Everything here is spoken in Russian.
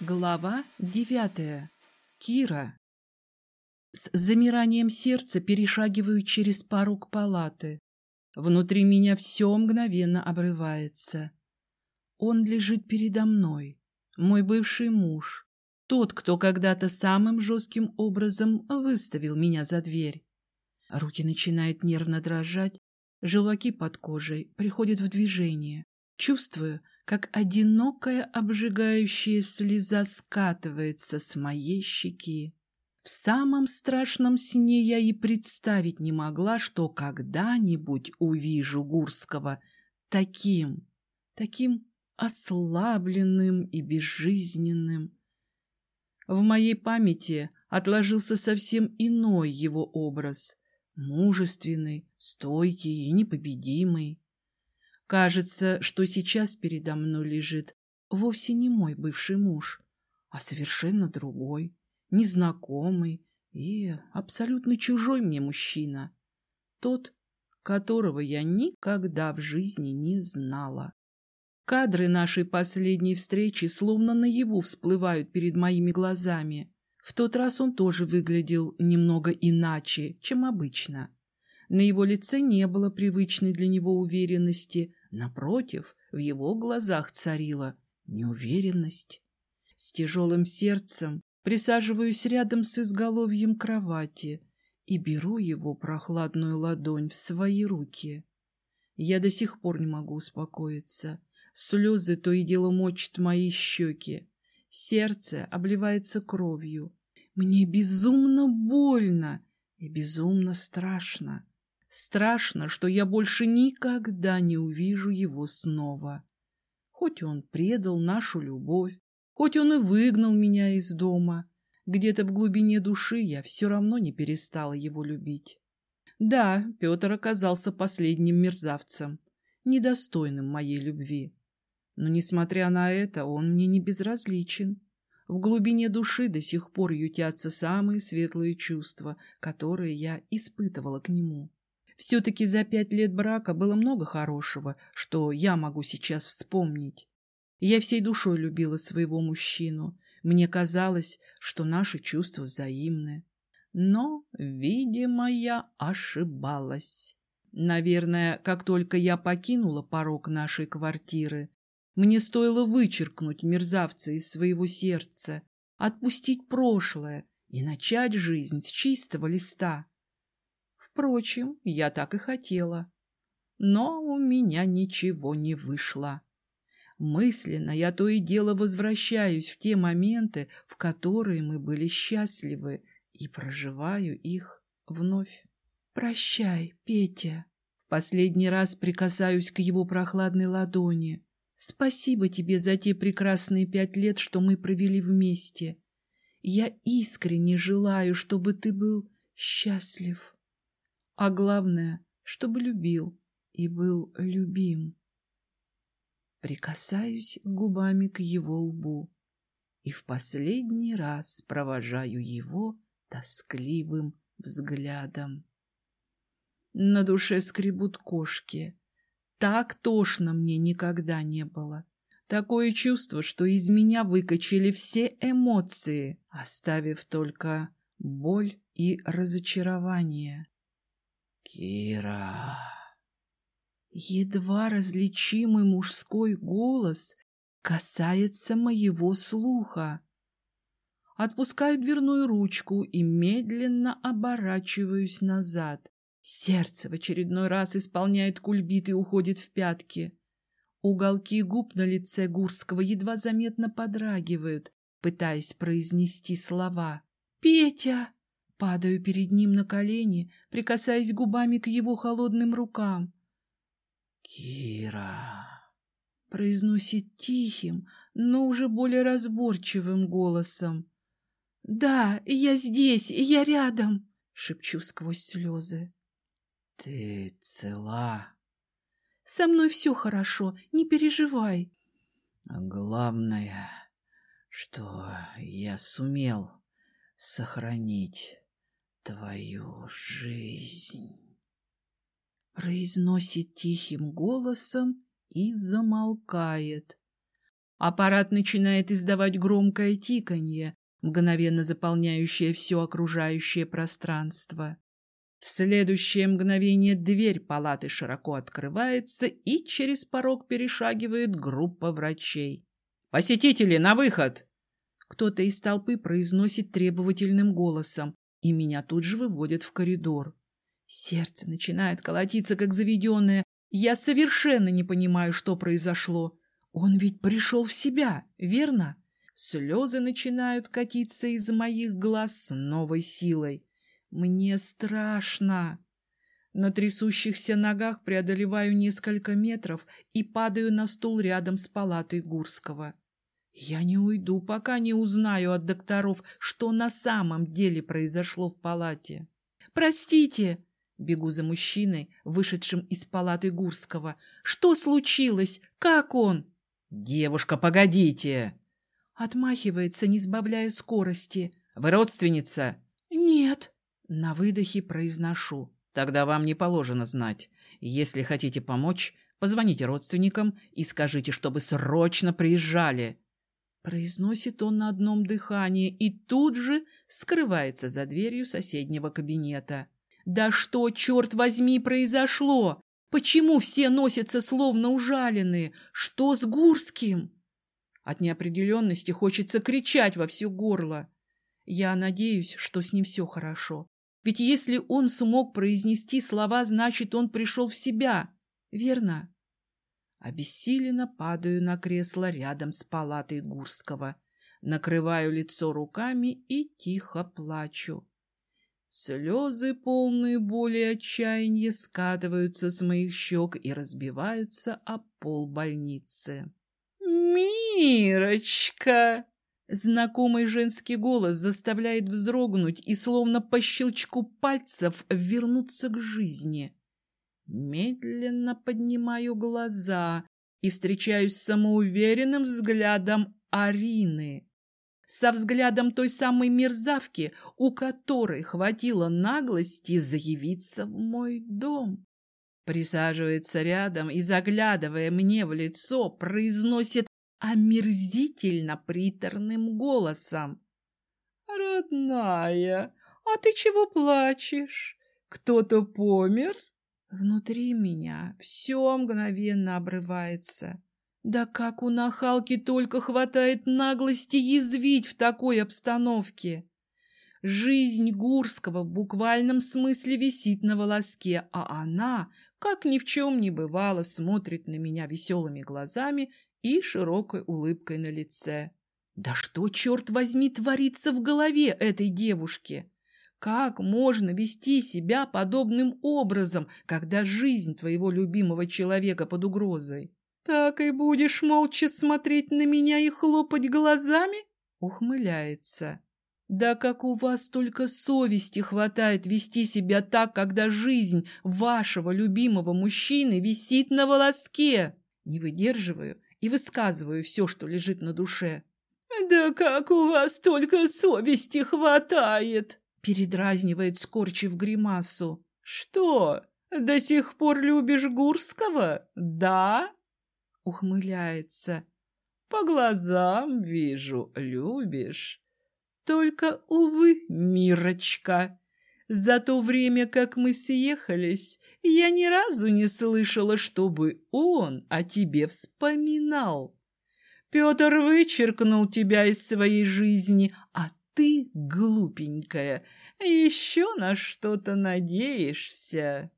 Глава девятая. Кира. С замиранием сердца перешагиваю через порог палаты. Внутри меня все мгновенно обрывается. Он лежит передо мной, мой бывший муж, тот, кто когда-то самым жестким образом выставил меня за дверь. Руки начинают нервно дрожать, желваки под кожей приходят в движение. Чувствую, как одинокая обжигающая слеза скатывается с моей щеки. В самом страшном сне я и представить не могла, что когда-нибудь увижу Гурского таким, таким ослабленным и безжизненным. В моей памяти отложился совсем иной его образ, мужественный, стойкий и непобедимый. Кажется, что сейчас передо мной лежит вовсе не мой бывший муж, а совершенно другой, незнакомый и абсолютно чужой мне мужчина. Тот, которого я никогда в жизни не знала. Кадры нашей последней встречи словно наяву всплывают перед моими глазами. В тот раз он тоже выглядел немного иначе, чем обычно. На его лице не было привычной для него уверенности, напротив, в его глазах царила неуверенность. С тяжелым сердцем присаживаюсь рядом с изголовьем кровати и беру его прохладную ладонь в свои руки. Я до сих пор не могу успокоиться. Слезы то и дело мочат мои щеки. Сердце обливается кровью. Мне безумно больно и безумно страшно. Страшно, что я больше никогда не увижу его снова. Хоть он предал нашу любовь, хоть он и выгнал меня из дома, где-то в глубине души я все равно не перестала его любить. Да, Петр оказался последним мерзавцем, недостойным моей любви. Но, несмотря на это, он мне не безразличен. В глубине души до сих пор ютятся самые светлые чувства, которые я испытывала к нему. Все-таки за пять лет брака было много хорошего, что я могу сейчас вспомнить. Я всей душой любила своего мужчину. Мне казалось, что наши чувства взаимны. Но, видимо, я ошибалась. Наверное, как только я покинула порог нашей квартиры, мне стоило вычеркнуть мерзавца из своего сердца, отпустить прошлое и начать жизнь с чистого листа. Впрочем, я так и хотела. Но у меня ничего не вышло. Мысленно я то и дело возвращаюсь в те моменты, в которые мы были счастливы, и проживаю их вновь. «Прощай, Петя!» В последний раз прикасаюсь к его прохладной ладони. «Спасибо тебе за те прекрасные пять лет, что мы провели вместе. Я искренне желаю, чтобы ты был счастлив» а главное, чтобы любил и был любим. Прикасаюсь губами к его лбу и в последний раз провожаю его тоскливым взглядом. На душе скребут кошки. Так тошно мне никогда не было. Такое чувство, что из меня выкачали все эмоции, оставив только боль и разочарование. Кира. Едва различимый мужской голос касается моего слуха. Отпускаю дверную ручку и медленно оборачиваюсь назад. Сердце в очередной раз исполняет кульбит и уходит в пятки. Уголки губ на лице Гурского едва заметно подрагивают, пытаясь произнести слова. «Петя!» Падаю перед ним на колени, прикасаясь губами к его холодным рукам. «Кира!» — произносит тихим, но уже более разборчивым голосом. «Да, я здесь, я рядом!» — шепчу сквозь слезы. «Ты цела?» «Со мной все хорошо, не переживай». «Главное, что я сумел сохранить твою жизнь. Произносит тихим голосом и замолкает. Аппарат начинает издавать громкое тиканье, мгновенно заполняющее все окружающее пространство. В следующее мгновение дверь палаты широко открывается, и через порог перешагивает группа врачей. «Посетители, на выход!» Кто-то из толпы произносит требовательным голосом, и меня тут же выводят в коридор. Сердце начинает колотиться, как заведенное. Я совершенно не понимаю, что произошло. Он ведь пришел в себя, верно? Слезы начинают катиться из моих глаз с новой силой. Мне страшно. На трясущихся ногах преодолеваю несколько метров и падаю на стул рядом с палатой Гурского. Я не уйду, пока не узнаю от докторов, что на самом деле произошло в палате. «Простите!» Бегу за мужчиной, вышедшим из палаты Гурского. «Что случилось? Как он?» «Девушка, погодите!» Отмахивается, не сбавляя скорости. «Вы родственница?» «Нет». На выдохе произношу. «Тогда вам не положено знать. Если хотите помочь, позвоните родственникам и скажите, чтобы срочно приезжали». Произносит он на одном дыхании и тут же скрывается за дверью соседнего кабинета. Да что, черт возьми, произошло? Почему все носятся словно ужаленные? Что с Гурским? От неопределенности хочется кричать во все горло. Я надеюсь, что с ним все хорошо. Ведь если он смог произнести слова, значит, он пришел в себя. Верно? Обессиленно падаю на кресло рядом с палатой Гурского. Накрываю лицо руками и тихо плачу. Слезы, полные боли и отчаяния, скатываются с моих щек и разбиваются о пол больницы. «Мирочка!» Знакомый женский голос заставляет вздрогнуть и словно по щелчку пальцев вернуться к жизни. Медленно поднимаю глаза и встречаюсь самоуверенным взглядом Арины со взглядом той самой мерзавки, у которой хватило наглости заявиться в мой дом. Присаживается рядом и, заглядывая мне в лицо, произносит омерзительно приторным голосом. «Родная, а ты чего плачешь? Кто-то помер?» Внутри меня все мгновенно обрывается. Да как у нахалки только хватает наглости язвить в такой обстановке! Жизнь Гурского в буквальном смысле висит на волоске, а она, как ни в чем не бывало, смотрит на меня веселыми глазами и широкой улыбкой на лице. Да что, черт возьми, творится в голове этой девушки? Как можно вести себя подобным образом, когда жизнь твоего любимого человека под угрозой? «Так и будешь молча смотреть на меня и хлопать глазами?» Ухмыляется. «Да как у вас только совести хватает вести себя так, когда жизнь вашего любимого мужчины висит на волоске!» Не выдерживаю и высказываю все, что лежит на душе. «Да как у вас только совести хватает!» Передразнивает, скорчив гримасу. «Что, до сих пор любишь Гурского? Да?» ухмыляется. По глазам вижу, любишь. Только, увы, Мирочка, за то время, как мы съехались, я ни разу не слышала, чтобы он о тебе вспоминал. Петр вычеркнул тебя из своей жизни, а ты, глупенькая, еще на что-то надеешься.